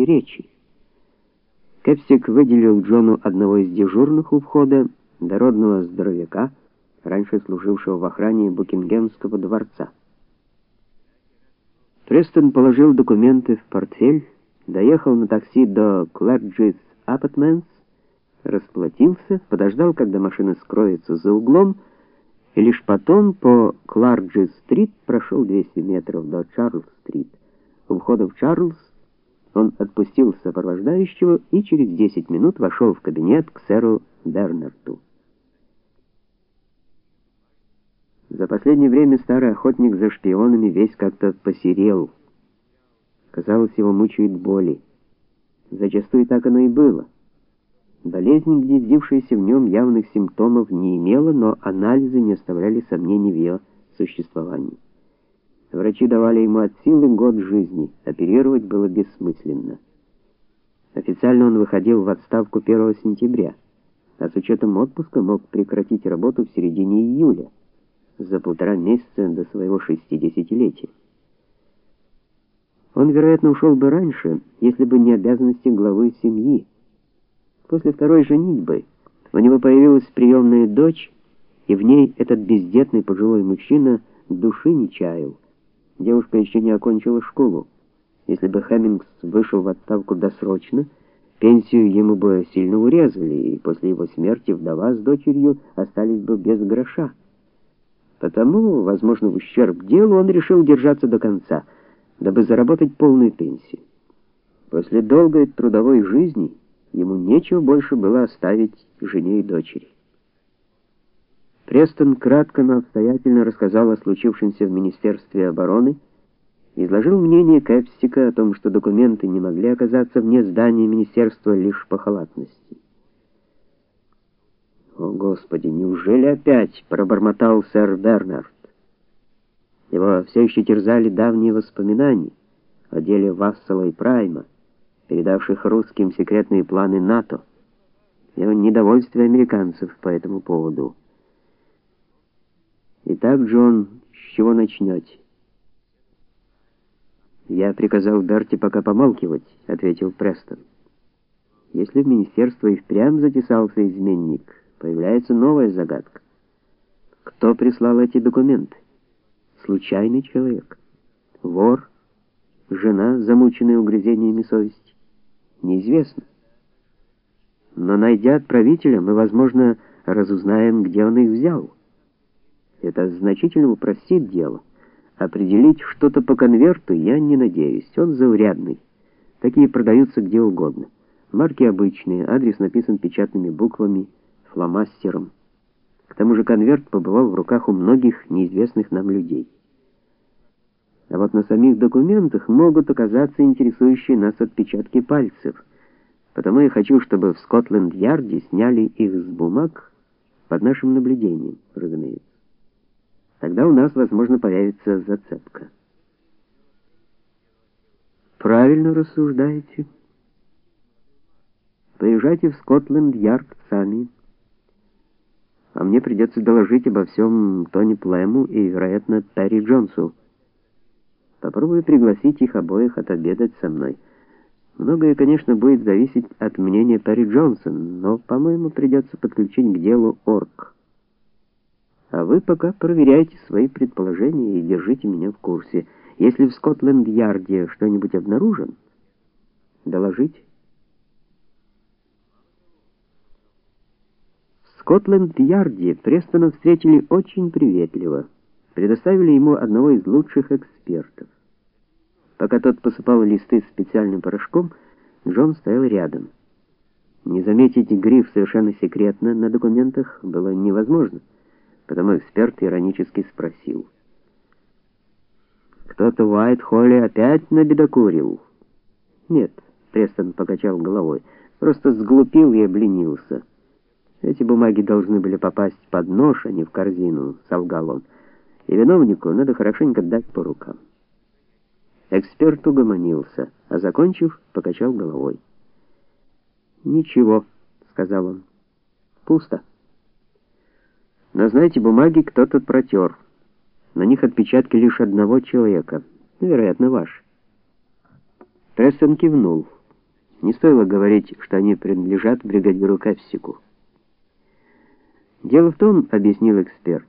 и речи. Кепсик выделил Джону одного из дежурных у входа, дородного здоровяка, раньше служившего в охране Букингемского дворца. Престон положил документы в портфель, доехал на такси до Клэрджис Апартментс, расплатился, подождал, когда машина скроется за углом, и лишь потом по Кларджи-стрит прошел 200 метров до Чарльз-стрит. У входа в Чарльз он отпустил сопровождающего и через 10 минут вошел в кабинет к сэру Бернарту. За последнее время старый охотник за шпионами весь как-то посерел. Казалось, его мучают боли. Зачастую так оно и было. Болезнь, гнездившаяся в нем, явных симптомов не имела, но анализы не оставляли сомнений в ее существовании. Врачи давали ему от силы год жизни, оперировать было бессмысленно. Официально он выходил в отставку 1 сентября, а с учетом отпуска мог прекратить работу в середине июля, за полтора месяца до своего шестидесятилетия. Он, вероятно, ушел бы раньше, если бы не обязанности главы семьи. После второй женитьбы у него появилась приемная дочь, и в ней этот бездетный пожилой мужчина души не чаял. Девушка еще не окончила школу. Если бы Хэммингс вышел в отставку досрочно, пенсию ему бы сильно урезали, и после его смерти вдова с дочерью остались бы без гроша. Потому, возможно, в ущерб делу он решил держаться до конца, дабы заработать полную пенсию. После долгой трудовой жизни ему нечего больше было оставить жене и дочери. Престон кратко, но обстоятельно рассказал о случившемся в Министерстве обороны, изложил мнение Кэпстика о том, что документы не могли оказаться вне здания министерства лишь по халатности. О, господи, неужели опять пробормотал сэр Бернард? Его все еще терзали давние воспоминания о деле Вассала и Прайма, передавших русским секретные планы НАТО, и о недовольстве американцев по этому поводу. Итак, Джон, с чего начнете? Я приказал Берти пока помалкивать, ответил Престон. Если в министерство и впрямь затесался изменник, появляется новая загадка. Кто прислал эти документы? Случайный человек? Вор? Жена, замученная угрызениями совести? Неизвестно. Но найдя отправителя, мы, возможно, разузнаем, где он их взял. Это значительно упростит дело. Определить что-то по конверту я не надеюсь. Он заурядный. Такие продаются где угодно. Марки обычные, адрес написан печатными буквами, фломастером. К тому же конверт побывал в руках у многих неизвестных нам людей. А вот на самих документах могут оказаться интересующие нас отпечатки пальцев. Потому я хочу, чтобы в Скотланд-Ярде сняли их с бумаг под нашим наблюдением. Тогда у нас, возможно, появится зацепка. Правильно рассуждаете. Поезжайте в Скотланд-Ярд сами. А мне придется доложить обо всем Тони Плэму и, вероятно, Перри Джонсу. Попробую пригласить их обоих отобедать со мной. Многое, конечно, будет зависеть от мнения Перри Джонсон, но, по-моему, придется подключить к делу Орк. Вы пока проверяйте свои предположения и держите меня в курсе. Если в Скотланд-Ярде что-нибудь обнаружен, доложите. В Скотланд-Ярде Престона встретили очень приветливо. Предоставили ему одного из лучших экспертов. Пока тот посыпал листы специальным порошком, Джон стоял рядом. Не заметить гриф совершенно секретно на документах было невозможно. Потому эксперт иронически спросил: "Кто-то в Уайт-Холле опять набедокурил?" "Нет", Престон покачал головой. "Просто сглупил и обленился. Эти бумаги должны были попасть под нож, а не в корзину", солгал он. "И виновнику надо хорошенько дать по рукам". Эксперт угомонился, а закончив, покачал головой. "Ничего", сказал он. "Пусто". Но знаете, бумаги кто-то протер. На них отпечатки лишь одного человека, вероятно, ваш. Прессон кивнул. Не стоило говорить, что они принадлежат бригадиру Капсику. Дело в том, объяснил эксперт,